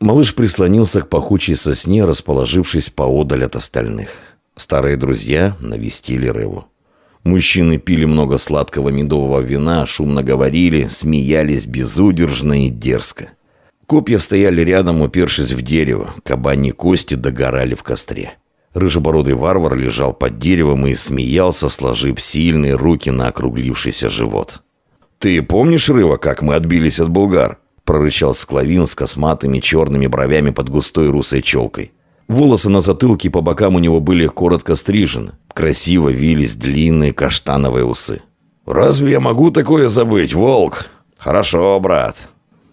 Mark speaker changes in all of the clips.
Speaker 1: Малыш прислонился к пахучей сосне, расположившись поодаль от остальных. Старые друзья навестили Реву. Мужчины пили много сладкого медового вина, шумно говорили, смеялись безудержно и дерзко. Копья стояли рядом, упершись в дерево, кабани кости догорали в костре. Рыжебородый варвар лежал под деревом и смеялся, сложив сильные руки на округлившийся живот. «Ты помнишь, Рыва, как мы отбились от булгар?» Прорычал Склавин с косматыми черными бровями под густой русой челкой. Волосы на затылке и по бокам у него были коротко стрижены. Красиво вились длинные каштановые усы. «Разве я могу такое забыть, волк?» «Хорошо, брат».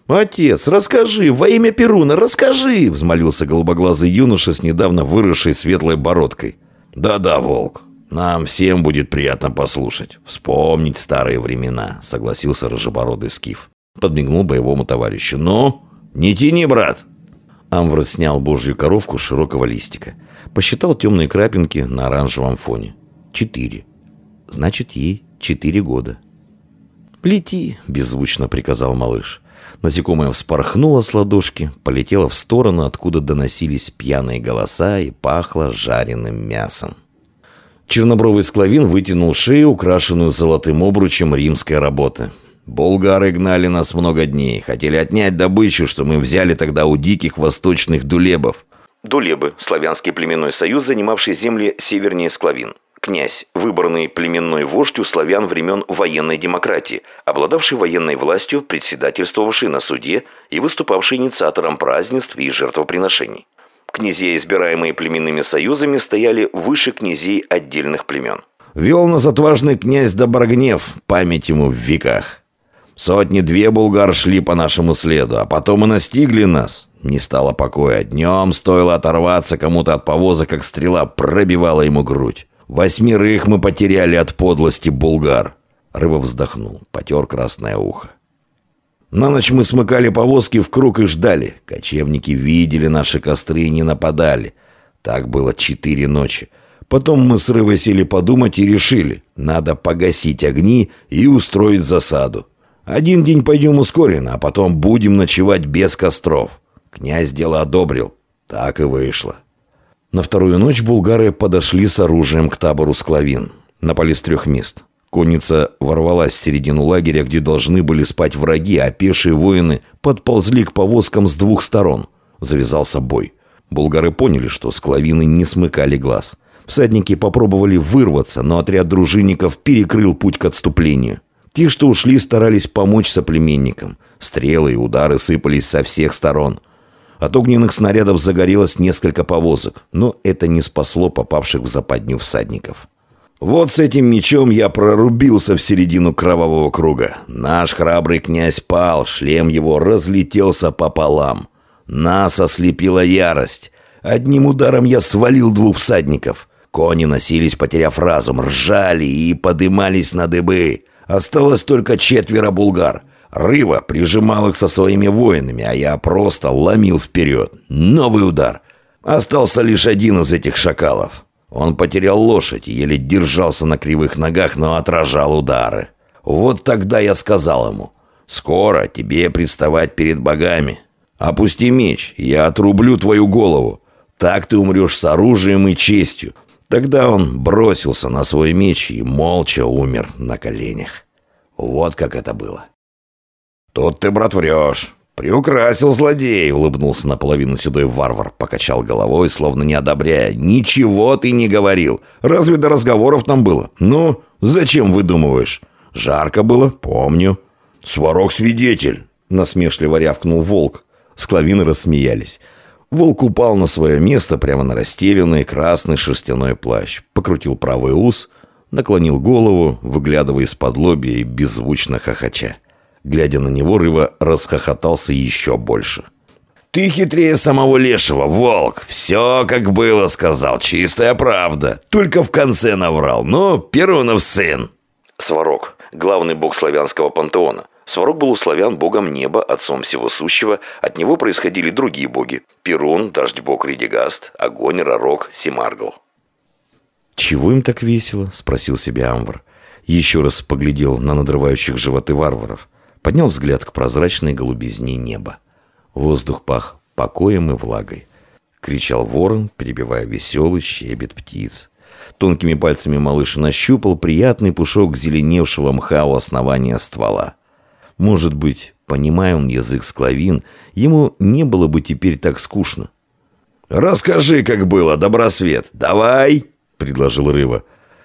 Speaker 2: «Отец, расскажи, во имя Перуна, расскажи!» Взмолился голубоглазый юноша с недавно выросшей светлой бородкой.
Speaker 1: «Да-да, волк, нам всем будет приятно послушать, вспомнить старые времена», согласился рыжебородый скиф. Подмигнул боевому товарищу. «Ну, не тяни, брат!»
Speaker 2: Амвр снял божью коровку с широкого листика. Посчитал темные крапинки на оранжевом фоне. Четыре. Значит, ей четыре года. «Лети!» – беззвучно приказал малыш. Насекомое вспорхнуло с ладошки, полетело в сторону, откуда доносились пьяные голоса и пахло жареным мясом. Чернобровый склавин вытянул шею, украшенную золотым обручем римской работы.
Speaker 1: Болгары гнали нас много дней, хотели отнять добычу, что мы взяли тогда у диких восточных дулебов.
Speaker 2: Дулебы – славянский племенной союз, занимавший земли севернее Склавин. Князь – выборный племенной вождь у славян времен военной демократии, обладавший военной властью, председательствовавший на суде и выступавший инициатором празднеств и жертвоприношений. Князья, избираемые племенными союзами, стояли выше князей отдельных племен.
Speaker 1: Вел нас отважный князь Доброгнев, память ему в веках. Сотни-две булгар шли по нашему следу, а потом и настигли нас. Не стало покоя. Днем стоило оторваться кому-то от повоза, как стрела пробивала ему грудь. Восьмерых мы потеряли от подлости булгар. Рыба вздохнул, потер красное ухо. На ночь мы смыкали повозки в круг и ждали. Кочевники видели наши костры и не нападали. Так было четыре ночи. Потом мы с Рывой сели подумать и решили, надо погасить огни и устроить засаду. Один день пойдем ускоренно, а потом будем ночевать без костров. Князь дело одобрил. Так и вышло.
Speaker 2: На вторую ночь булгары подошли с оружием к табору Склавин. Напали с трех мест. Конница ворвалась в середину лагеря, где должны были спать враги, а пешие воины подползли к повозкам с двух сторон. Завязался бой. Булгары поняли, что склавины не смыкали глаз. Всадники попробовали вырваться, но отряд дружинников перекрыл путь к отступлению. Те, что ушли, старались помочь соплеменникам. Стрелы и удары сыпались со всех сторон. От огненных снарядов загорелось несколько повозок, но это не спасло попавших в западню всадников.
Speaker 1: Вот с этим мечом я прорубился в середину кровавого круга. Наш храбрый князь пал, шлем его разлетелся пополам. Нас ослепила ярость. Одним ударом я свалил двух всадников. Кони носились, потеряв разум, ржали и подымались на дыбы. Осталось только четверо булгар. Рыва прижимал их со своими воинами, а я просто ломил вперед. Новый удар. Остался лишь один из этих шакалов. Он потерял лошадь и еле держался на кривых ногах, но отражал удары. Вот тогда я сказал ему, «Скоро тебе представать перед богами. Опусти меч, я отрублю твою голову. Так ты умрешь с оружием и честью. Тогда он бросился на свой меч и молча умер на коленях. Вот как это было. «Тут ты, брат, врешь. Приукрасил злодей», — улыбнулся наполовину седой варвар, покачал головой, словно не одобряя. «Ничего ты не говорил. Разве до разговоров там было? Ну, зачем выдумываешь? Жарко было, помню». «Сварог свидетель», — насмешливо рявкнул волк. Склавины рассмеялись. Волк упал на свое место прямо на расстеленный красный шерстяной плащ, покрутил правый ус, наклонил голову, выглядывая из-под лобья и беззвучно хохоча. Глядя на него, Рыва расхохотался еще больше. «Ты хитрее самого лешего, волк! Все, как было, сказал, чистая правда. Только в конце наврал, но Перунов сын!»
Speaker 2: Сварог, главный бог славянского пантеона – Сварог был у славян богом неба, отцом всего сущего, от него происходили другие боги – Перун, дождь-бог Ридигаст, огонь, Ророк, Симаргл.
Speaker 1: «Чего им так весело?» – спросил себя Амвар. Еще раз поглядел на надрывающих животы варваров. Поднял взгляд к прозрачной голубизне неба. Воздух пах
Speaker 2: покоем и влагой. Кричал ворон, перебивая веселый щебет птиц. Тонкими пальцами малыш нащупал приятный пушок зеленевшего мха у основания ствола. Может быть, понимая он язык склавин, ему не было бы теперь так скучно.
Speaker 1: «Расскажи, как было, Добросвет, давай!» — предложил Рыва.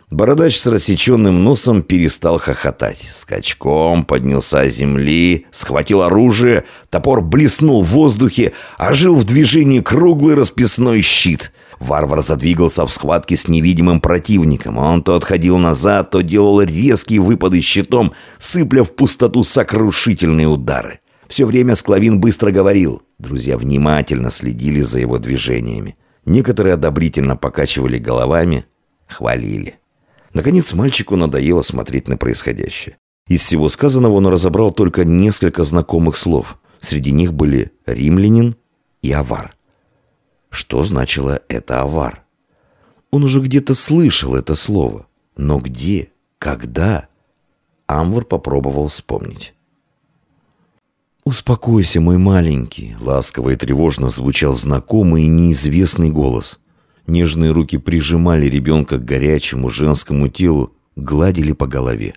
Speaker 2: Бородач с рассеченным носом перестал хохотать. Скачком поднялся с земли, схватил оружие, топор блеснул в воздухе, ожил в движении круглый расписной щит. Варвар задвигался в схватке с невидимым противником. Он то отходил назад, то делал резкие выпады щитом, сыпля в пустоту сокрушительные удары. Все время Склавин быстро говорил. Друзья внимательно следили за его движениями. Некоторые одобрительно покачивали головами, хвалили. Наконец мальчику надоело смотреть на происходящее. Из всего сказанного он разобрал только несколько знакомых слов. Среди них были «римлянин» и «авар». Что значило это «авар»? Он уже где-то слышал это слово. Но где? Когда? Амвар попробовал вспомнить. «Успокойся, мой маленький», — ласково и тревожно звучал знакомый и неизвестный голос. Нежные руки прижимали ребенка к горячему женскому телу, гладили по голове.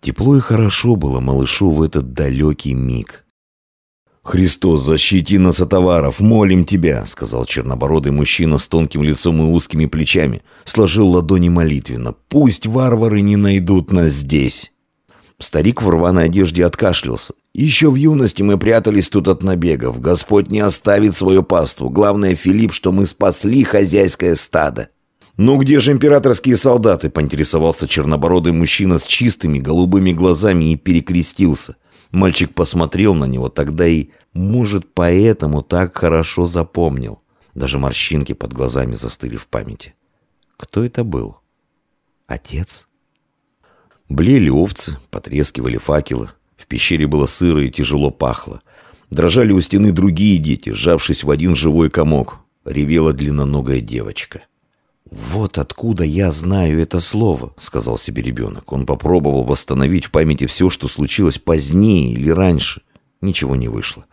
Speaker 2: Тепло и хорошо было малышу в этот далекий миг. «Христос, защити нас от товаров, молим тебя», — сказал чернобородый мужчина с тонким лицом и узкими плечами. Сложил ладони молитвенно. «Пусть варвары не найдут нас здесь». Старик в рваной одежде откашлялся. Еще в юности мы прятались тут от набегов. Господь не оставит свою паству. Главное, Филипп, что мы спасли хозяйское стадо. «Ну где же императорские солдаты?» – поинтересовался чернобородый мужчина с чистыми голубыми глазами и перекрестился. Мальчик посмотрел на него тогда и, может, поэтому так хорошо запомнил. Даже морщинки под глазами застыли в памяти. Кто это был? Отец? Блеяли овцы, потрескивали факелы. В пещере было сыро и тяжело пахло. Дрожали у стены другие дети, сжавшись в один живой комок. Ревела длинноногая девочка. «Вот откуда я знаю это слово», — сказал себе ребенок. Он попробовал восстановить в памяти все, что случилось позднее или раньше. Ничего не вышло.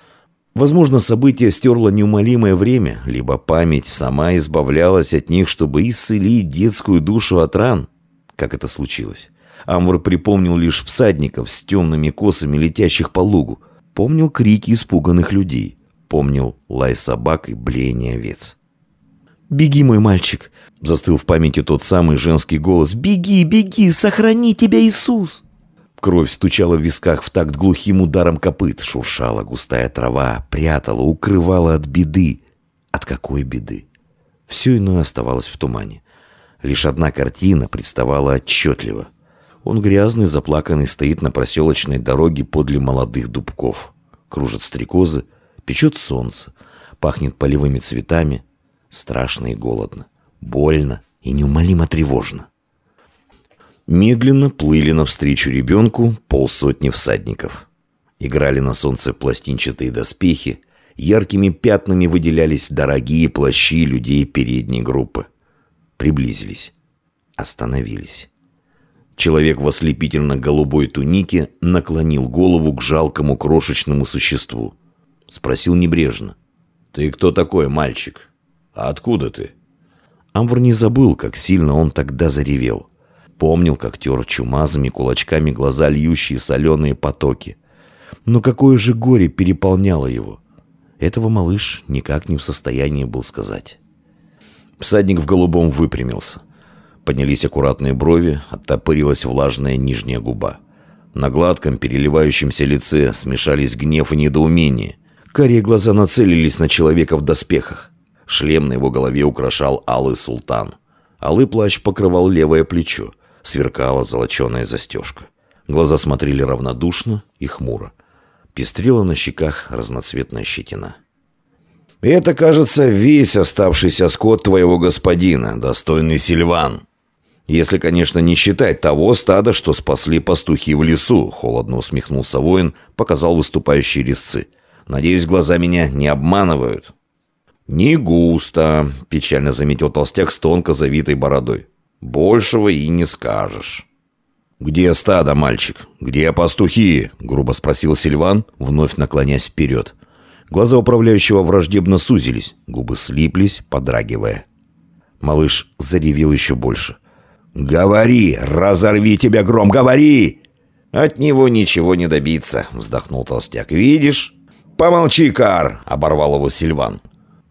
Speaker 2: Возможно, событие стерло неумолимое время, либо память сама избавлялась от них, чтобы исцелить детскую душу от ран. Как это случилось? Амвр припомнил лишь всадников с темными косами, летящих по лугу. Помнил крики испуганных людей. Помнил лай собак и блеяние овец. «Беги, мой мальчик!» — застыл в памяти тот самый женский голос. «Беги, беги! Сохрани тебя, Иисус!» Кровь стучала в висках в такт глухим ударом копыт. Шуршала густая трава, прятала, укрывала от беды. От какой беды? Все иное оставалось в тумане. Лишь одна картина представала отчетливо. Он грязный, заплаканный, стоит на проселочной дороге подле молодых дубков. Кружат стрекозы, печет солнце, пахнет полевыми цветами. Страшно и голодно, больно и неумолимо тревожно. Медленно плыли навстречу ребенку полсотни всадников. Играли на солнце пластинчатые доспехи, яркими пятнами выделялись дорогие плащи людей передней группы. Приблизились, остановились. Человек в ослепительно-голубой тунике наклонил голову к жалкому крошечному существу. Спросил небрежно. «Ты кто такой, мальчик? А откуда ты?» Амвр не забыл, как сильно он тогда заревел. Помнил, как тер чумазыми кулачками глаза льющие соленые потоки. Но какое же горе переполняло его. Этого малыш никак не в состоянии был сказать. Всадник в голубом выпрямился. Поднялись аккуратные брови, оттопырилась влажная нижняя губа. На гладком, переливающемся лице смешались гнев и недоумение. Карие глаза нацелились на человека в доспехах. Шлем на его голове украшал алый султан. Алый плащ покрывал левое плечо. Сверкала золоченая застежка. Глаза смотрели равнодушно и хмуро. Пестрела на щеках разноцветная щетина. «Это, кажется, весь оставшийся скот твоего господина, достойный Сильван», если, конечно, не считать того стада, что спасли пастухи в лесу, холодно усмехнулся воин, показал выступающие резцы. Надеюсь, глаза меня не обманывают. Не густо, печально заметил толстяк с тонко завитой бородой. Большего и не скажешь. «Где стадо, мальчик? Где пастухи?» — грубо спросил Сильван, вновь наклонясь вперед. Глаза управляющего враждебно сузились, губы слиплись, подрагивая. Малыш заревел еще больше.
Speaker 1: «Говори! Разорви тебя гром! Говори!»
Speaker 2: «От него ничего не добиться», — вздохнул толстяк. «Видишь?»
Speaker 1: «Помолчи, Кар!» — оборвал его Сильван.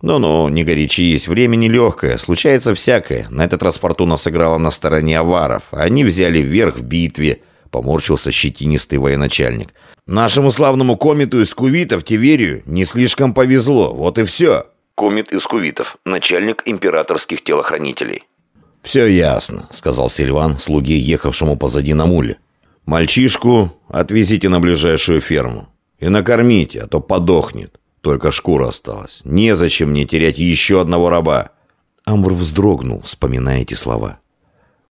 Speaker 2: «Ну-ну, не горячись, время нелегкое, случается всякое. На этот раз Фортуна сыграла на стороне аваров. Они взяли вверх в битве», — поморщился щетинистый военачальник. «Нашему славному комиту из кувитов, Тиверию, не слишком повезло, вот и все».
Speaker 1: Комит из кувитов, начальник императорских телохранителей.
Speaker 2: «Все ясно», — сказал Сильван, слуге, ехавшему позади на муле. «Мальчишку отвезите на ближайшую ферму и накормите, а то подохнет. Только шкура осталась. Незачем мне терять еще одного раба». Амбр вздрогнул, вспоминая эти слова.